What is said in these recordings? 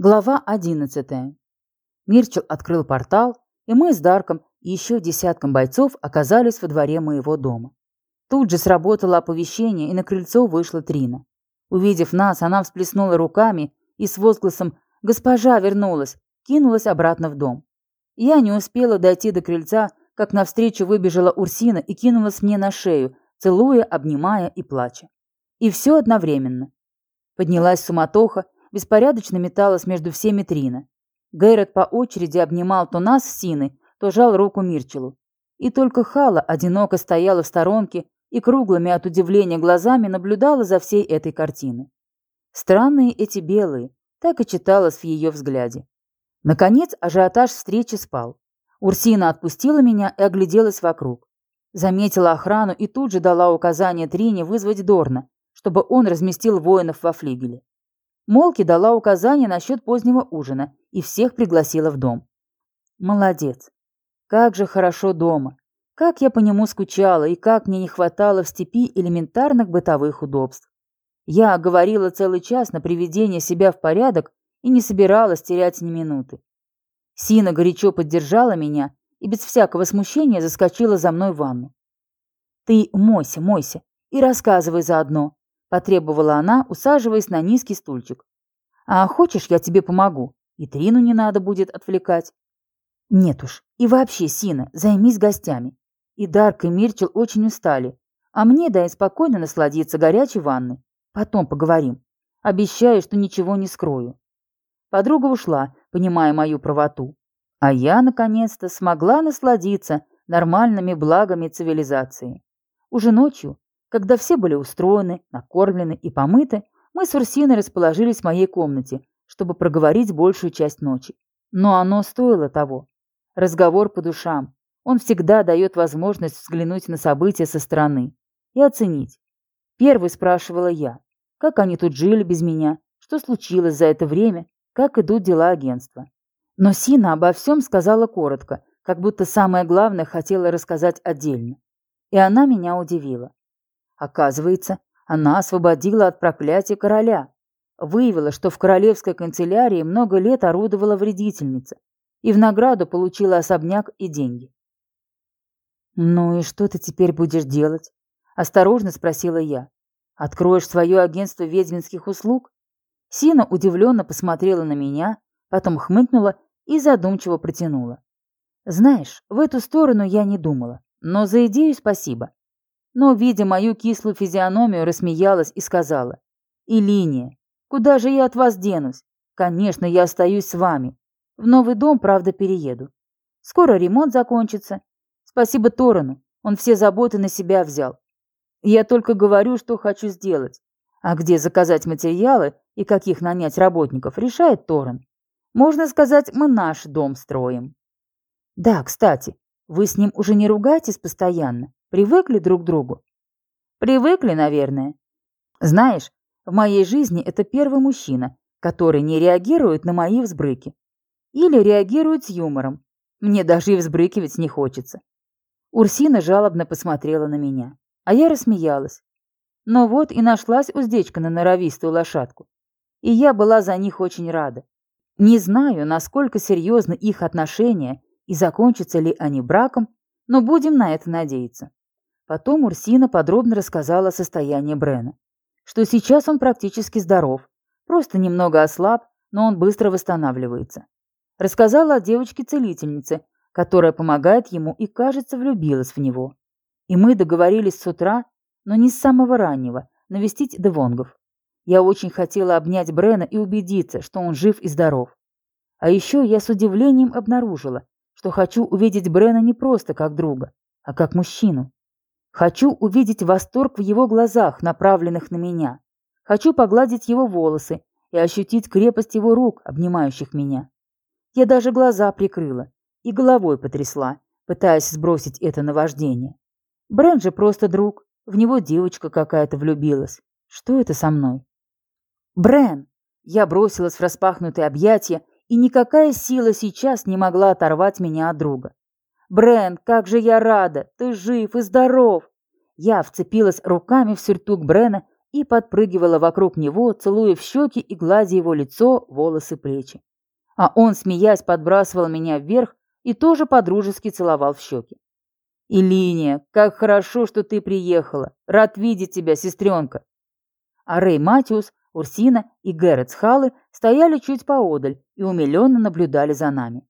Глава одиннадцатая. Мирчел открыл портал, и мы с Дарком и еще десятком бойцов оказались во дворе моего дома. Тут же сработало оповещение, и на крыльцо вышла Трина. Увидев нас, она всплеснула руками и с возгласом «Госпожа вернулась!» кинулась обратно в дом. Я не успела дойти до крыльца, как навстречу выбежала Урсина и кинулась мне на шею, целуя, обнимая и плача. И все одновременно. Поднялась суматоха, беспорядочно металась между всеми Трина. Гейрот по очереди обнимал то нас с Синой, то жал руку Мирчелу. И только Хала одиноко стояла в сторонке и круглыми от удивления глазами наблюдала за всей этой картиной. Странные эти белые, так и читалось в ее взгляде. Наконец ажиотаж встречи спал. Урсина отпустила меня и огляделась вокруг. Заметила охрану и тут же дала указание Трине вызвать Дорна, чтобы он разместил воинов во флигеле. Молки дала указание насчет позднего ужина и всех пригласила в дом. Молодец. Как же хорошо дома. Как я по нему скучала и как мне не хватало в степи элементарных бытовых удобств. Я говорила целый час на приведение себя в порядок и не собиралась терять ни минуты. Сина горячо поддержала меня и без всякого смущения заскочила за мной в ванну. «Ты мойся, мойся и рассказывай заодно», потребовала она, усаживаясь на низкий стульчик. А хочешь, я тебе помогу? И Трину не надо будет отвлекать. Нет уж. И вообще, Сина, займись гостями. И Дарк, и Мирчел очень устали. А мне дай спокойно насладиться горячей ванной. Потом поговорим. Обещаю, что ничего не скрою. Подруга ушла, понимая мою правоту. А я, наконец-то, смогла насладиться нормальными благами цивилизации. Уже ночью, когда все были устроены, накормлены и помыты, мы с Урсиной расположились в моей комнате, чтобы проговорить большую часть ночи. Но оно стоило того. Разговор по душам. Он всегда дает возможность взглянуть на события со стороны и оценить. Первый спрашивала я, как они тут жили без меня, что случилось за это время, как идут дела агентства. Но Сина обо всем сказала коротко, как будто самое главное хотела рассказать отдельно. И она меня удивила. Оказывается, она освободила от проклятия короля. Выявила, что в королевской канцелярии много лет орудовала вредительница. И в награду получила особняк и деньги. «Ну и что ты теперь будешь делать?» – осторожно спросила я. «Откроешь свое агентство ведьминских услуг?» Сина удивленно посмотрела на меня, потом хмыкнула и задумчиво протянула. «Знаешь, в эту сторону я не думала, но за идею спасибо но, видя мою кислую физиономию, рассмеялась и сказала. «Илиния, куда же я от вас денусь? Конечно, я остаюсь с вами. В новый дом, правда, перееду. Скоро ремонт закончится. Спасибо Торану, он все заботы на себя взял. Я только говорю, что хочу сделать. А где заказать материалы и каких нанять работников, решает Торан. Можно сказать, мы наш дом строим. Да, кстати, вы с ним уже не ругаетесь постоянно? Привыкли друг к другу? Привыкли, наверное. Знаешь, в моей жизни это первый мужчина, который не реагирует на мои взбрыки. Или реагирует с юмором. Мне даже и взбрыкивать не хочется. Урсина жалобно посмотрела на меня, а я рассмеялась. Но вот и нашлась уздечка на норовистую лошадку. И я была за них очень рада. Не знаю, насколько серьезны их отношения и закончатся ли они браком, но будем на это надеяться. Потом Урсина подробно рассказала о состоянии Брена. Что сейчас он практически здоров, просто немного ослаб, но он быстро восстанавливается. Рассказала о девочке-целительнице, которая помогает ему и, кажется, влюбилась в него. И мы договорились с утра, но не с самого раннего, навестить Девонгов. Я очень хотела обнять Брена и убедиться, что он жив и здоров. А еще я с удивлением обнаружила, что хочу увидеть Брена не просто как друга, а как мужчину. Хочу увидеть восторг в его глазах, направленных на меня. Хочу погладить его волосы и ощутить крепость его рук, обнимающих меня. Я даже глаза прикрыла и головой потрясла, пытаясь сбросить это наваждение. Брэн же просто друг, в него девочка какая-то влюбилась. Что это со мной? Брэн! Я бросилась в распахнутые объятия, и никакая сила сейчас не могла оторвать меня от друга. Брэн, как же я рада! Ты жив и здоров!» Я вцепилась руками в сюртук Брена и подпрыгивала вокруг него, целуя в щеки и гладя его лицо, волосы, плечи. А он, смеясь, подбрасывал меня вверх и тоже подружески целовал в щеки. «Илиния, как хорошо, что ты приехала! Рад видеть тебя, сестренка!» А Рэй Матиус, Урсина и Гэррет Схалы стояли чуть поодаль и умиленно наблюдали за нами.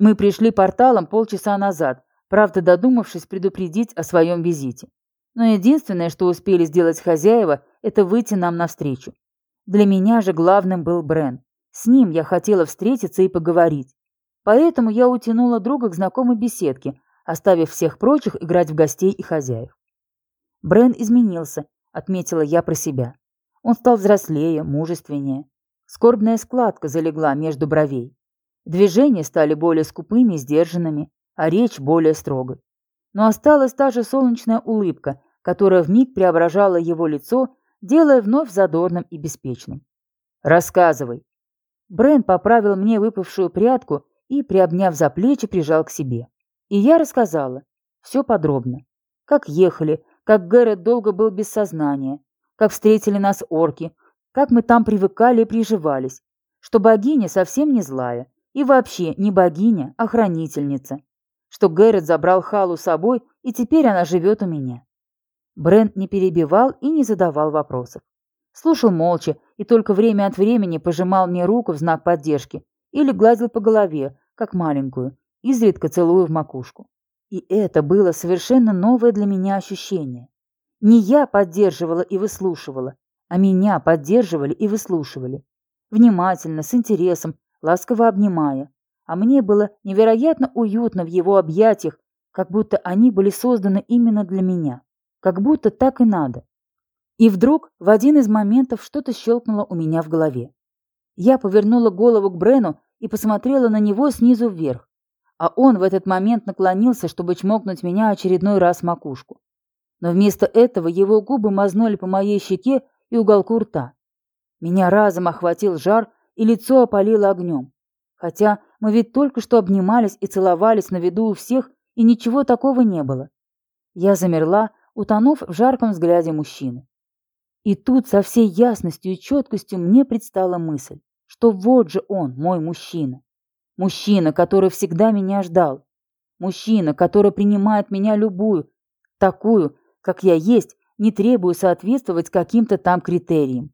Мы пришли порталом полчаса назад, правда додумавшись предупредить о своем визите. Но единственное, что успели сделать хозяева, это выйти нам навстречу. Для меня же главным был Брен. С ним я хотела встретиться и поговорить. Поэтому я утянула друга к знакомой беседке, оставив всех прочих играть в гостей и хозяев. Брен изменился, отметила я про себя. Он стал взрослее, мужественнее. Скорбная складка залегла между бровей. Движения стали более скупыми и сдержанными, а речь более строгой. Но осталась та же солнечная улыбка, которая вмиг преображала его лицо, делая вновь задорным и беспечным. «Рассказывай». Брен поправил мне выпавшую прядку и, приобняв за плечи, прижал к себе. И я рассказала. Все подробно. Как ехали, как Гэррет долго был без сознания, как встретили нас орки, как мы там привыкали и приживались, что богиня совсем не злая, и вообще не богиня, а хранительница, что Гэррет забрал Халу с собой, и теперь она живет у меня. Брент не перебивал и не задавал вопросов. Слушал молча и только время от времени пожимал мне руку в знак поддержки или гладил по голове, как маленькую, изредка целуя в макушку. И это было совершенно новое для меня ощущение. Не я поддерживала и выслушивала, а меня поддерживали и выслушивали. Внимательно, с интересом, ласково обнимая. А мне было невероятно уютно в его объятиях, как будто они были созданы именно для меня. Как будто так и надо. И вдруг в один из моментов что-то щелкнуло у меня в голове. Я повернула голову к Брену и посмотрела на него снизу вверх а он в этот момент наклонился, чтобы чмокнуть меня очередной раз в макушку. Но вместо этого его губы мазнули по моей щеке и уголку рта. Меня разом охватил жар, и лицо опалило огнем. Хотя мы ведь только что обнимались и целовались на виду у всех, и ничего такого не было. Я замерла, утонув в жарком взгляде мужчины. И тут со всей ясностью и четкостью мне предстала мысль, что вот же он, мой мужчина. Мужчина, который всегда меня ждал. Мужчина, который принимает меня любую, такую, как я есть, не требуя соответствовать каким-то там критериям.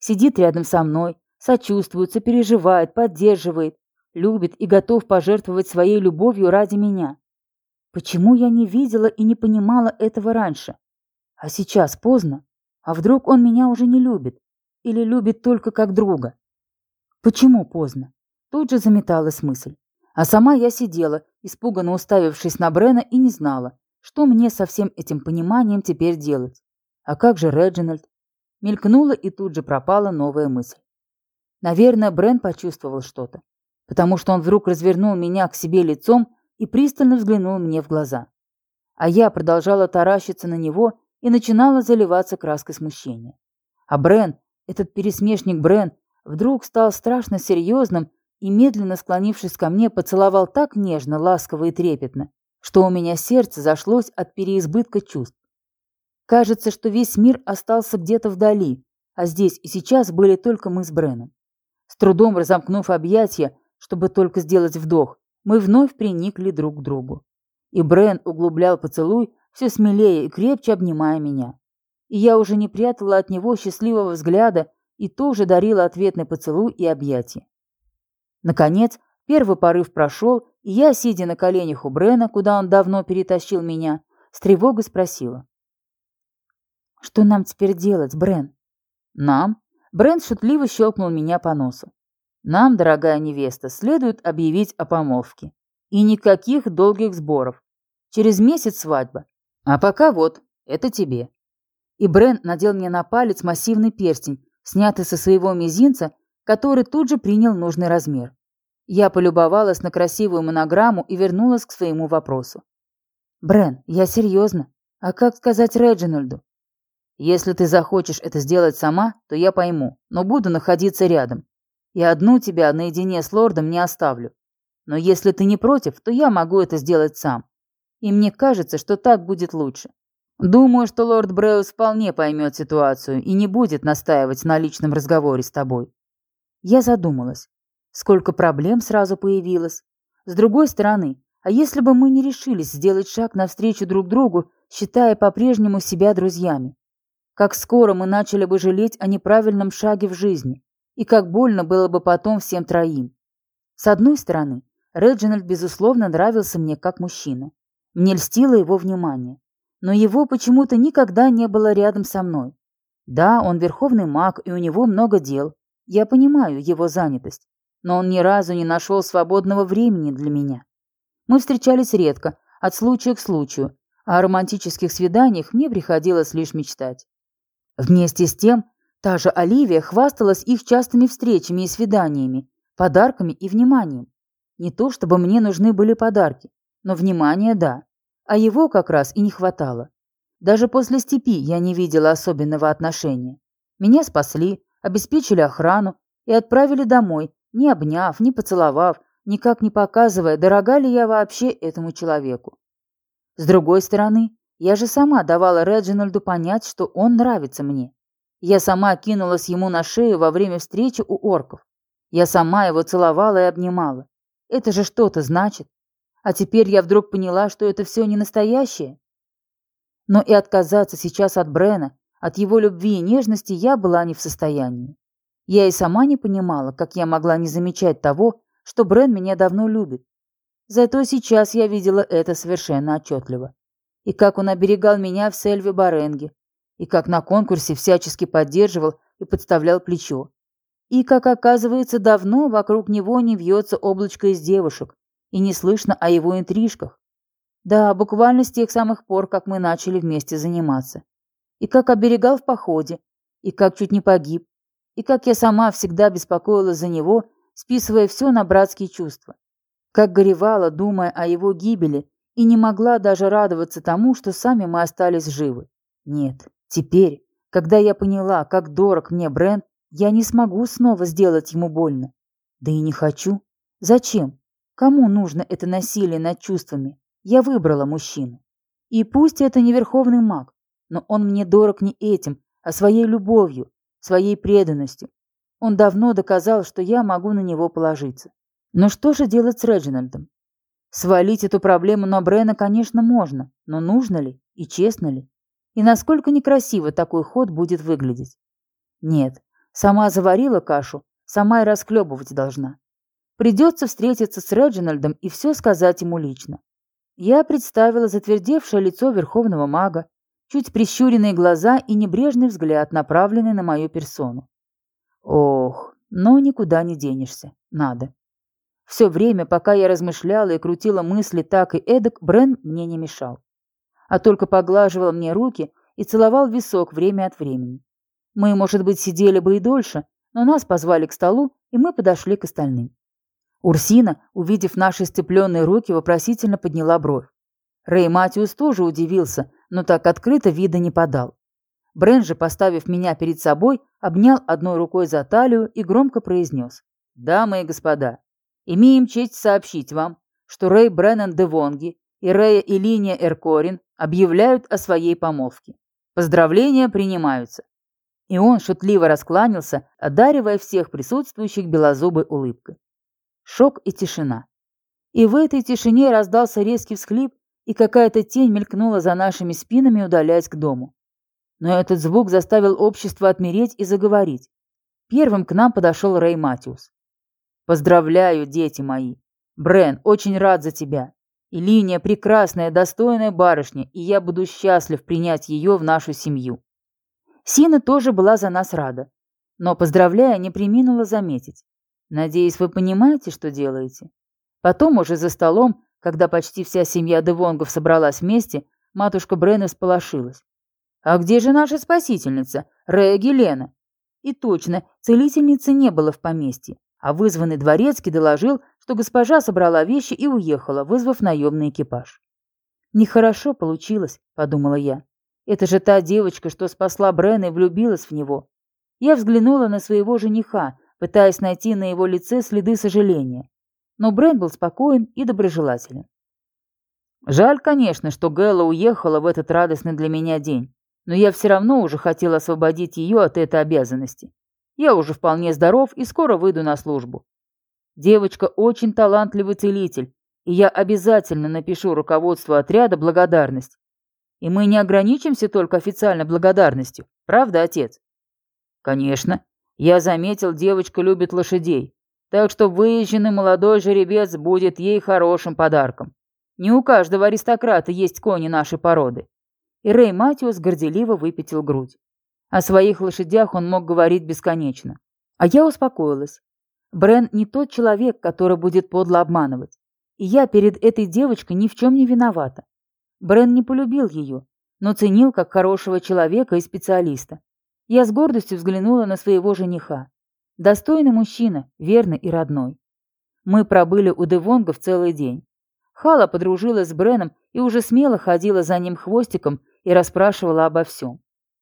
Сидит рядом со мной, сочувствует, сопереживает, поддерживает, любит и готов пожертвовать своей любовью ради меня. Почему я не видела и не понимала этого раньше? А сейчас поздно. А вдруг он меня уже не любит? Или любит только как друга? Почему поздно? Тут же заметалась мысль. А сама я сидела, испуганно уставившись на Брена, и не знала, что мне со всем этим пониманием теперь делать. А как же Реджинальд? Мелькнула и тут же пропала новая мысль. Наверное, Брен почувствовал что-то, потому что он вдруг развернул меня к себе лицом и пристально взглянул мне в глаза. А я продолжала таращиться на него и начинала заливаться краской смущения. А Брен, этот пересмешник Брен, вдруг стал страшно серьезным и, медленно склонившись ко мне, поцеловал так нежно, ласково и трепетно, что у меня сердце зашлось от переизбытка чувств. Кажется, что весь мир остался где-то вдали, а здесь и сейчас были только мы с Бреном. С трудом разомкнув объятия, чтобы только сделать вдох, мы вновь приникли друг к другу. И Брен углублял поцелуй, все смелее и крепче обнимая меня. И я уже не прятала от него счастливого взгляда и тоже дарила ответный поцелуй и объятия. Наконец, первый порыв прошел, и я, сидя на коленях у Брена, куда он давно перетащил меня, с тревогой спросила. «Что нам теперь делать, Брен?» «Нам?» Брен шутливо щелкнул меня по носу. «Нам, дорогая невеста, следует объявить о помолвке. И никаких долгих сборов. Через месяц свадьба. А пока вот, это тебе». И Брен надел мне на палец массивный перстень, снятый со своего мизинца который тут же принял нужный размер. Я полюбовалась на красивую монограмму и вернулась к своему вопросу. «Брен, я серьезно. А как сказать Реджинальду?» «Если ты захочешь это сделать сама, то я пойму, но буду находиться рядом. И одну тебя наедине с лордом не оставлю. Но если ты не против, то я могу это сделать сам. И мне кажется, что так будет лучше. Думаю, что лорд Бреус вполне поймет ситуацию и не будет настаивать на личном разговоре с тобой. Я задумалась. Сколько проблем сразу появилось. С другой стороны, а если бы мы не решились сделать шаг навстречу друг другу, считая по-прежнему себя друзьями? Как скоро мы начали бы жалеть о неправильном шаге в жизни, и как больно было бы потом всем троим. С одной стороны, Реджинальд, безусловно, нравился мне как мужчина. Мне льстило его внимание. Но его почему-то никогда не было рядом со мной. Да, он верховный маг, и у него много дел. Я понимаю его занятость. Но он ни разу не нашел свободного времени для меня. Мы встречались редко, от случая к случаю, а о романтических свиданиях мне приходилось лишь мечтать. Вместе с тем, та же Оливия хвасталась их частыми встречами и свиданиями, подарками и вниманием. Не то чтобы мне нужны были подарки, но внимание – да, а его как раз и не хватало. Даже после степи я не видела особенного отношения. Меня спасли, обеспечили охрану и отправили домой, не обняв, не поцеловав, никак не показывая, дорога ли я вообще этому человеку. С другой стороны, я же сама давала Реджинальду понять, что он нравится мне. Я сама кинулась ему на шею во время встречи у орков. Я сама его целовала и обнимала. Это же что-то значит. А теперь я вдруг поняла, что это все не настоящее. Но и отказаться сейчас от Брена, от его любви и нежности я была не в состоянии. Я и сама не понимала, как я могла не замечать того, что Брен меня давно любит. Зато сейчас я видела это совершенно отчетливо. И как он оберегал меня в Сельве Баренге, и как на конкурсе всячески поддерживал и подставлял плечо. И, как оказывается, давно вокруг него не вьется облачко из девушек, и не слышно о его интрижках. Да, буквально с тех самых пор, как мы начали вместе заниматься. И как оберегал в походе, и как чуть не погиб, и как я сама всегда беспокоилась за него, списывая все на братские чувства. Как горевала, думая о его гибели, и не могла даже радоваться тому, что сами мы остались живы. Нет, теперь, когда я поняла, как дорог мне Брент, я не смогу снова сделать ему больно. Да и не хочу. Зачем? Кому нужно это насилие над чувствами? Я выбрала мужчину. И пусть это не верховный маг, но он мне дорог не этим, а своей любовью, своей преданностью. Он давно доказал, что я могу на него положиться. Но что же делать с Реджинальдом? Свалить эту проблему на Брена, конечно, можно, но нужно ли и честно ли? И насколько некрасиво такой ход будет выглядеть? Нет, Сама заварила кашу, сама и расхлебывать должна. Придется встретиться с Реджинальдом и все сказать ему лично. Я представила затвердевшее лицо верховного мага, чуть прищуренные глаза и небрежный взгляд, направленный на мою персону. Ох, но никуда не денешься. Надо. Все время, пока я размышляла и крутила мысли так и эдак, Брен мне не мешал. А только поглаживал мне руки и целовал висок время от времени. Мы, может быть, сидели бы и дольше, но нас позвали к столу, и мы подошли к остальным. Урсина, увидев наши сцепленные руки, вопросительно подняла бровь. Рэй Матиус тоже удивился, но так открыто вида не подал. Брен же, поставив меня перед собой, обнял одной рукой за талию и громко произнес. «Дамы и господа, имеем честь сообщить вам, что Рэй Бреннан де Вонги и Рэя Илиния Эркорин объявляют о своей помолвке. Поздравления принимаются. И он шутливо раскланялся, одаривая всех присутствующих белозубой улыбкой. Шок и тишина. И в этой тишине раздался резкий всхлип, и какая-то тень мелькнула за нашими спинами, удаляясь к дому. Но этот звук заставил общество отмереть и заговорить. Первым к нам подошел Рэй Матиус. «Поздравляю, дети мои! Брен, очень рад за тебя. И линия прекрасная, достойная барышня, и я буду счастлив принять ее в нашу семью. Сина тоже была за нас рада, но, поздравляя, не приминула заметить. «Надеюсь, вы понимаете, что делаете?» Потом, уже за столом, когда почти вся семья Девонгов собралась вместе, матушка Брена сполошилась. «А где же наша спасительница, Рея Гелена?» И точно, целительницы не было в поместье, а вызванный дворецкий доложил, что госпожа собрала вещи и уехала, вызвав наемный экипаж. «Нехорошо получилось», — подумала я. Это же та девочка, что спасла Брена и влюбилась в него. Я взглянула на своего жениха, пытаясь найти на его лице следы сожаления. Но Брен был спокоен и доброжелателен. Жаль, конечно, что Гэла уехала в этот радостный для меня день, но я все равно уже хотел освободить ее от этой обязанности. Я уже вполне здоров и скоро выйду на службу. Девочка очень талантливый целитель, и я обязательно напишу руководству отряда благодарность. И мы не ограничимся только официальной благодарностью, правда, отец? Конечно. Я заметил, девочка любит лошадей, так что выезженный молодой жеребец будет ей хорошим подарком. Не у каждого аристократа есть кони нашей породы. И Рэй Матиус горделиво выпятил грудь. О своих лошадях он мог говорить бесконечно. А я успокоилась. Брен не тот человек, который будет подло обманывать. И я перед этой девочкой ни в чем не виновата. Брен не полюбил ее, но ценил как хорошего человека и специалиста. Я с гордостью взглянула на своего жениха. Достойный мужчина, верный и родной. Мы пробыли у Девонгов целый день. Хала подружилась с Бреном и уже смело ходила за ним хвостиком и расспрашивала обо всем.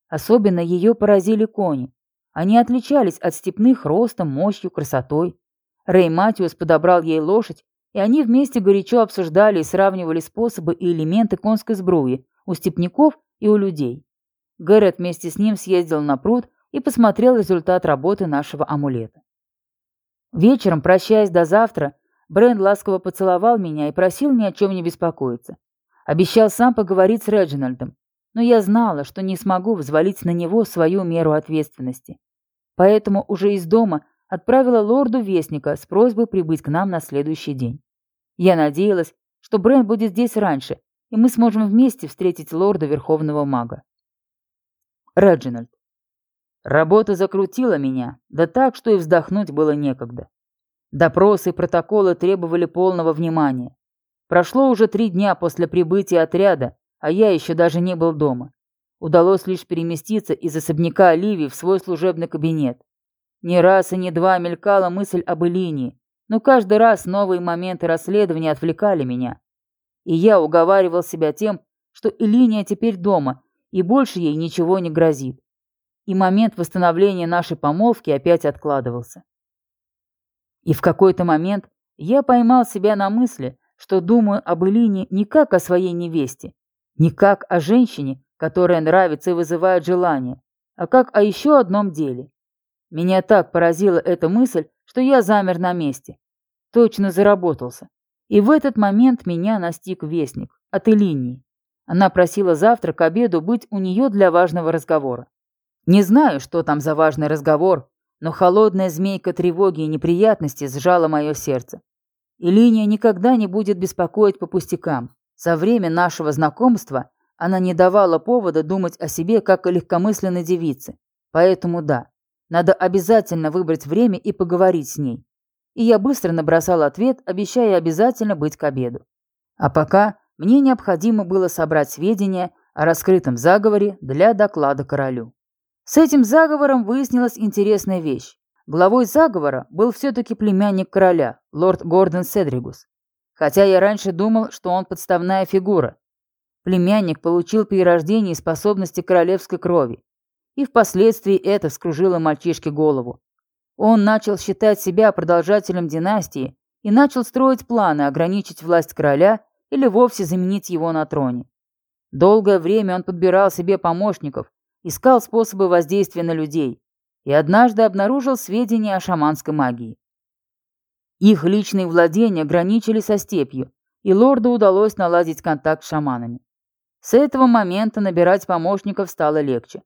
Особенно ее поразили кони. Они отличались от степных ростом, мощью, красотой. Рэй Матиус подобрал ей лошадь, и они вместе горячо обсуждали и сравнивали способы и элементы конской сбруи у степняков и у людей. Гэррет вместе с ним съездил на пруд и посмотрел результат работы нашего амулета. Вечером, прощаясь до завтра, Брент ласково поцеловал меня и просил ни о чем не беспокоиться. Обещал сам поговорить с Реджинальдом, но я знала, что не смогу взвалить на него свою меру ответственности. Поэтому уже из дома отправила лорду Вестника с просьбой прибыть к нам на следующий день. Я надеялась, что Брент будет здесь раньше, и мы сможем вместе встретить лорда Верховного Мага. Реджинальд. Работа закрутила меня, да так, что и вздохнуть было некогда. Допросы и протоколы требовали полного внимания. Прошло уже три дня после прибытия отряда, а я еще даже не был дома. Удалось лишь переместиться из особняка Оливии в свой служебный кабинет. Ни раз и ни два мелькала мысль об Элинии, но каждый раз новые моменты расследования отвлекали меня. И я уговаривал себя тем, что Элиния теперь дома, и больше ей ничего не грозит. И момент восстановления нашей помолвки опять откладывался. И в какой-то момент я поймал себя на мысли, что думаю об Элине не как о своей невесте, не как о женщине, которая нравится и вызывает желание, а как о еще одном деле. Меня так поразила эта мысль, что я замер на месте. Точно заработался. И в этот момент меня настиг вестник от Элинии. Она просила завтра к обеду быть у нее для важного разговора. Не знаю, что там за важный разговор, но холодная змейка тревоги и неприятности сжала мое сердце. Элиния никогда не будет беспокоить по пустякам. Со времени нашего знакомства она не давала повода думать о себе как о легкомысленной девице. Поэтому да, надо обязательно выбрать время и поговорить с ней. И я быстро набросал ответ, обещая обязательно быть к обеду. А пока мне необходимо было собрать сведения о раскрытом заговоре для доклада королю. С этим заговором выяснилась интересная вещь. Главой заговора был все-таки племянник короля, лорд Гордон Седригус хотя я раньше думал, что он подставная фигура. Племянник получил при рождении способности королевской крови, и впоследствии это вскружило мальчишке голову. Он начал считать себя продолжателем династии и начал строить планы ограничить власть короля или вовсе заменить его на троне. Долгое время он подбирал себе помощников, искал способы воздействия на людей и однажды обнаружил сведения о шаманской магии. Их личные владения граничили со степью, и лорду удалось наладить контакт с шаманами. С этого момента набирать помощников стало легче.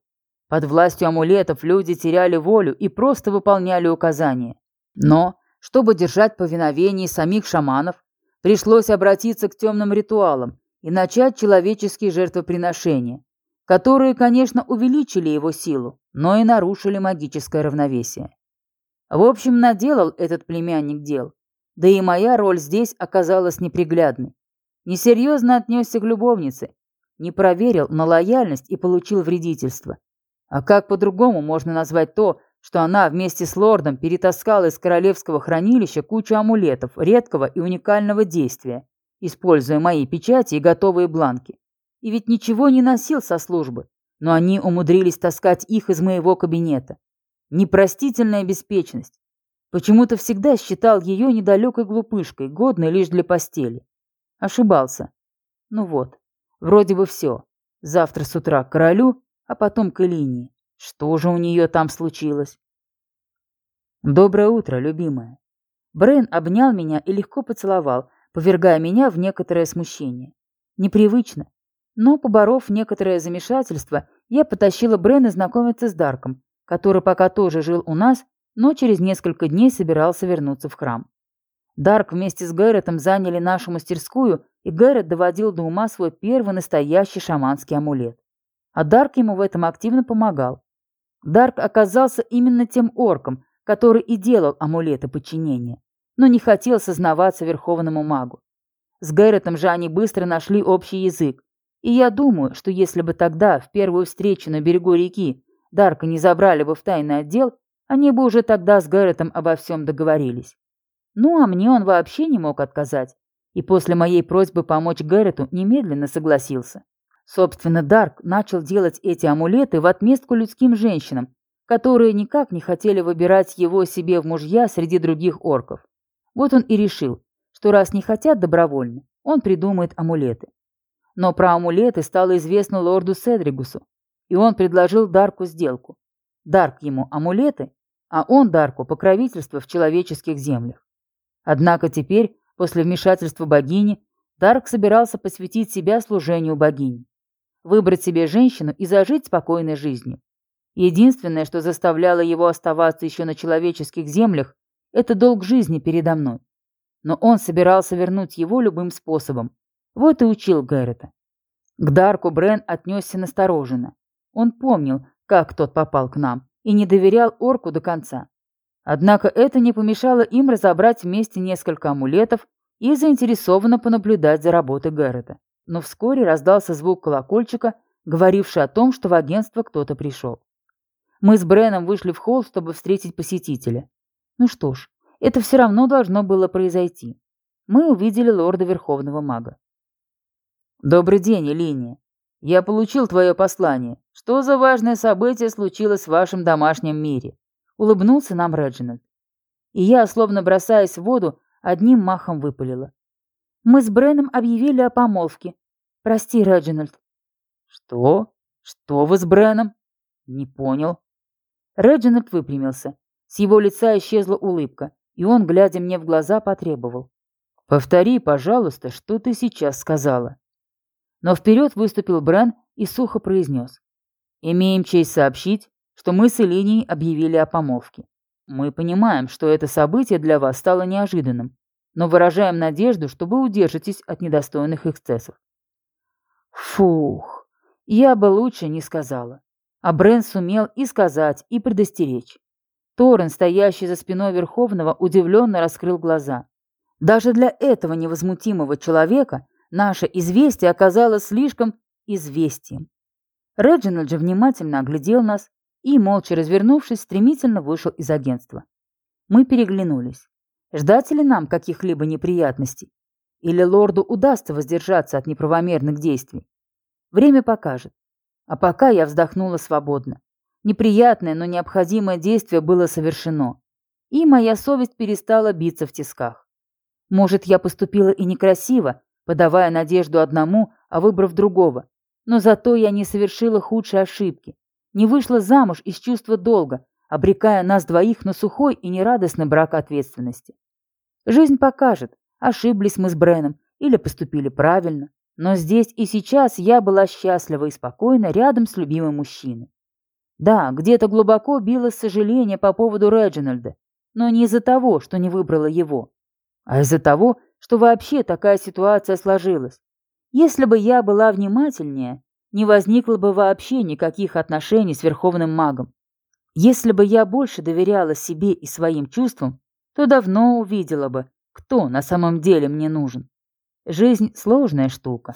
Под властью амулетов люди теряли волю и просто выполняли указания. Но, чтобы держать повиновение самих шаманов, пришлось обратиться к темным ритуалам и начать человеческие жертвоприношения, которые, конечно, увеличили его силу, но и нарушили магическое равновесие. В общем, наделал этот племянник дел. Да и моя роль здесь оказалась неприглядной. Несерьезно отнесся к любовнице, не проверил на лояльность и получил вредительство. А как по-другому можно назвать то, что она вместе с лордом перетаскала из королевского хранилища кучу амулетов редкого и уникального действия, используя мои печати и готовые бланки. И ведь ничего не носил со службы, но они умудрились таскать их из моего кабинета. Непростительная беспечность. Почему-то всегда считал ее недалекой глупышкой, годной лишь для постели. Ошибался. Ну вот, вроде бы все. Завтра с утра к королю, а потом к Элинии. Что же у нее там случилось? Доброе утро, любимая. Брейн обнял меня и легко поцеловал, повергая меня в некоторое смущение. Непривычно. Но, поборов некоторое замешательство, я потащила Брена знакомиться с Дарком, который пока тоже жил у нас, но через несколько дней собирался вернуться в храм. Дарк вместе с Гэрретом заняли нашу мастерскую, и Гэррет доводил до ума свой первый настоящий шаманский амулет. А Дарк ему в этом активно помогал. Дарк оказался именно тем орком, который и делал амулеты подчинения, но не хотел сознаваться верховному магу. С Гэрретом же они быстро нашли общий язык, и я думаю, что если бы тогда, в первую встречу на берегу реки, Дарка не забрали бы в тайный отдел, они бы уже тогда с Гэрретом обо всем договорились. Ну, а мне он вообще не мог отказать, и после моей просьбы помочь Гэррету немедленно согласился. Собственно, Дарк начал делать эти амулеты в отместку людским женщинам, которые никак не хотели выбирать его себе в мужья среди других орков. Вот он и решил, что раз не хотят добровольно, он придумает амулеты. Но про амулеты стало известно лорду Седригусу, и он предложил Дарку сделку. Дарк ему амулеты, а он Дарку покровительство в человеческих землях. Однако теперь, после вмешательства богини, Дарк собирался посвятить себя служению богини. Выбрать себе женщину и зажить спокойной жизнью. Единственное, что заставляло его оставаться еще на человеческих землях, это долг жизни передо мной. Но он собирался вернуть его любым способом. Вот и учил Гэррета. К Дарку Брен отнесся настороженно. Он помнил, как тот попал к нам, и не доверял орку до конца. Однако это не помешало им разобрать вместе несколько амулетов и заинтересованно понаблюдать за работой Гэррета. Но вскоре раздался звук колокольчика, говоривший о том, что в агентство кто-то пришел. Мы с Бреном вышли в холл, чтобы встретить посетителя. Ну что ж, это все равно должно было произойти. Мы увидели лорда Верховного Мага. «Добрый день, Элиния. Я получил твое послание. Что за важное событие случилось в вашем домашнем мире?» Улыбнулся нам Реджинальд. И я, словно бросаясь в воду, одним махом выпалила. «Мы с Бреном объявили о помолвке. Прости, Реджинальд». «Что? Что вы с Бреном?» «Не понял». Реджинальд выпрямился. С его лица исчезла улыбка, и он, глядя мне в глаза, потребовал. «Повтори, пожалуйста, что ты сейчас сказала». Но вперед выступил Брен и сухо произнес. «Имеем честь сообщить, что мы с Элинией объявили о помолвке. Мы понимаем, что это событие для вас стало неожиданным, но выражаем надежду, что вы удержитесь от недостойных эксцессов». Фух, я бы лучше не сказала. А Брен сумел и сказать, и предостеречь. Торрен, стоящий за спиной Верховного, удивленно раскрыл глаза. Даже для этого невозмутимого человека наше известие оказалось слишком известием. Реджинальд же внимательно оглядел нас и, молча развернувшись, стремительно вышел из агентства. Мы переглянулись. Ждать ли нам каких-либо неприятностей? Или лорду удастся воздержаться от неправомерных действий? Время покажет. А пока я вздохнула свободно. Неприятное, но необходимое действие было совершено. И моя совесть перестала биться в тисках. Может, я поступила и некрасиво, подавая надежду одному, а выбрав другого. Но зато я не совершила худшей ошибки. Не вышла замуж из чувства долга, обрекая нас двоих на сухой и нерадостный брак ответственности. Жизнь покажет, ошиблись мы с Бреном или поступили правильно. Но здесь и сейчас я была счастлива и спокойна рядом с любимым мужчиной. Да, где-то глубоко билось сожаление по поводу Реджинальда, но не из-за того, что не выбрала его, а из-за того, что вообще такая ситуация сложилась. Если бы я была внимательнее, не возникло бы вообще никаких отношений с Верховным Магом. Если бы я больше доверяла себе и своим чувствам, то давно увидела бы, кто на самом деле мне нужен. Жизнь сложная штука.